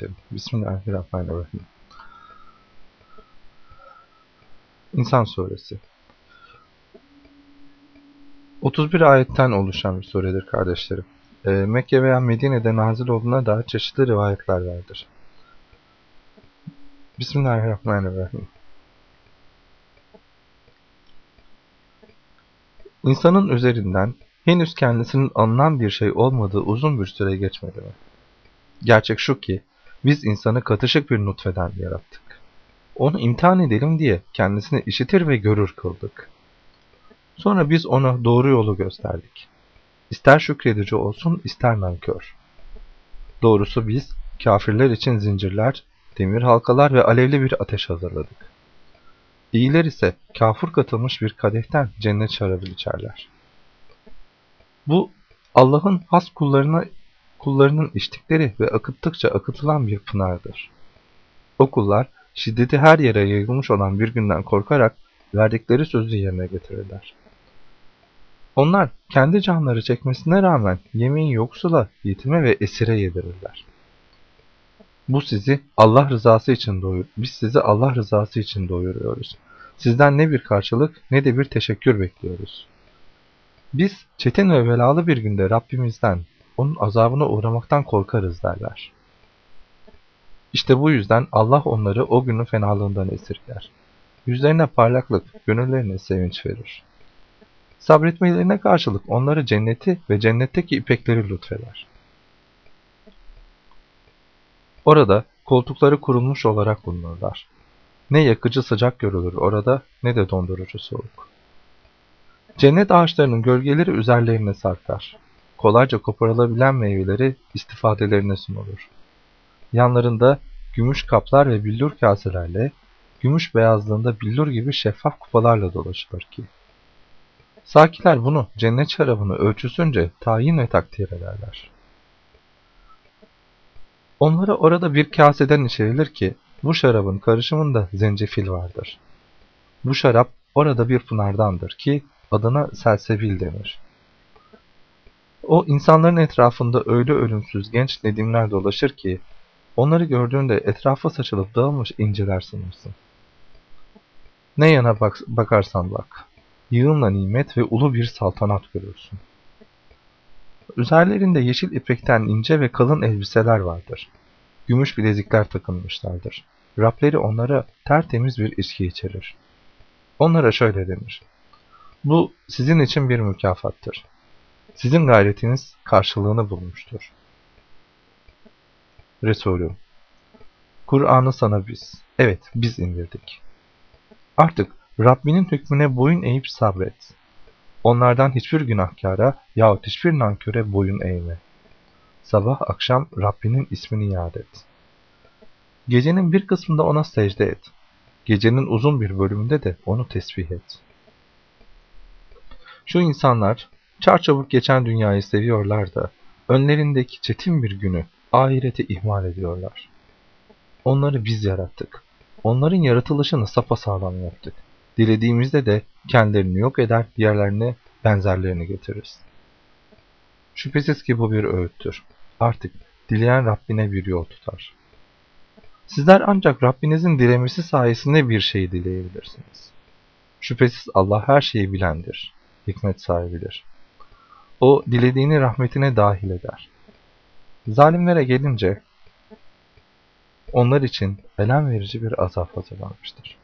edelim. Bismillahirrahmanirrahim. İnsan Suresi 31 ayetten oluşan bir suredir kardeşlerim. E, Mekke veya Medine'de nazil olduğuna dair çeşitli rivayetler vardır. Bismillahirrahmanirrahim. İnsanın üzerinden henüz kendisinin anılan bir şey olmadığı uzun bir süre geçmedi mi? Gerçek şu ki, biz insanı katışık bir nutfeden yarattık. Onu imtihan edelim diye kendisini işitir ve görür kıldık. Sonra biz ona doğru yolu gösterdik. İster şükredici olsun, ister nankör. Doğrusu biz, kafirler için zincirler, demir halkalar ve alevli bir ateş hazırladık. İyiler ise kafur katılmış bir kadehten cennet şarabı içerler. Bu Allah'ın has kullarına kullarının içtikleri ve akıttıkça akıtılan bir pınardır. O kullar şiddeti her yere yayılmış olan bir günden korkarak verdikleri sözü yerine getirirler. Onlar kendi canları çekmesine rağmen yemeği yoksula, yetime ve esire yedirirler. Bu sizi Allah rızası için doyur. Biz sizi Allah rızası için doyuruyoruz. Sizden ne bir karşılık ne de bir teşekkür bekliyoruz. Biz çetin ve belalı bir günde Rabbimizden, onun azabına uğramaktan korkarız derler. İşte bu yüzden Allah onları o günün fenalığından esirger. Yüzlerine parlaklık, gönüllerine sevinç verir. Sabretmelerine karşılık onları cenneti ve cennetteki ipekleri lütfeder. Orada koltukları kurulmuş olarak bulunurlar. Ne yakıcı sıcak görülür orada ne de dondurucu soğuk. Cennet ağaçlarının gölgeleri üzerlerine sarkar. Kolayca koparılabilen meyveleri istifadelerine sunulur. Yanlarında gümüş kaplar ve billur kaselerle, gümüş beyazlığında billur gibi şeffaf kupalarla dolaşılır ki. Sakiler bunu, cennet şarabını ölçüsünce tayin ve takdir ederler. Onlara orada bir kaseden içerilir ki, bu şarabın karışımında zencefil vardır. Bu şarap orada bir pınardandır ki adına selsebil denir. O insanların etrafında öyle ölümsüz genç nedimler dolaşır ki onları gördüğünde etrafa saçılıp dağılmış inciler sanırsın. Ne yana bak bakarsan bak, yığınla nimet ve ulu bir saltanat görürsün. Üzerlerinde yeşil ipekten ince ve kalın elbiseler vardır. Gümüş bilezikler takılmışlardır. Rableri onlara tertemiz bir içki içerir. Onlara şöyle denir. Bu sizin için bir mükafattır. Sizin gayretiniz karşılığını bulmuştur. Resulüm Kur'an'ı sana biz, evet biz indirdik. Artık Rabbinin hükmüne boyun eğip sabret. Onlardan hiçbir günahkara yahut hiçbir nanköre boyun eğme. Sabah akşam Rabbinin ismini yad et. Gecenin bir kısmında ona secde et. Gecenin uzun bir bölümünde de onu tesbih et. Şu insanlar çarçabuk geçen dünyayı seviyorlar da önlerindeki çetin bir günü, ahireti ihmal ediyorlar. Onları biz yarattık. Onların yaratılışını sapasağlam yaptık. Dilediğimizde de kendilerini yok eder, diğerlerine benzerlerini getiririz. Şüphesiz ki bu bir öğüttür. Artık dileyen Rabbine bir yol tutar. Sizler ancak Rabbinizin dilemesi sayesinde bir şey dileyebilirsiniz. Şüphesiz Allah her şeyi bilendir, hikmet sahibidir. O dilediğini rahmetine dahil eder. Zalimlere gelince onlar için elem verici bir azap hazırlanmıştır.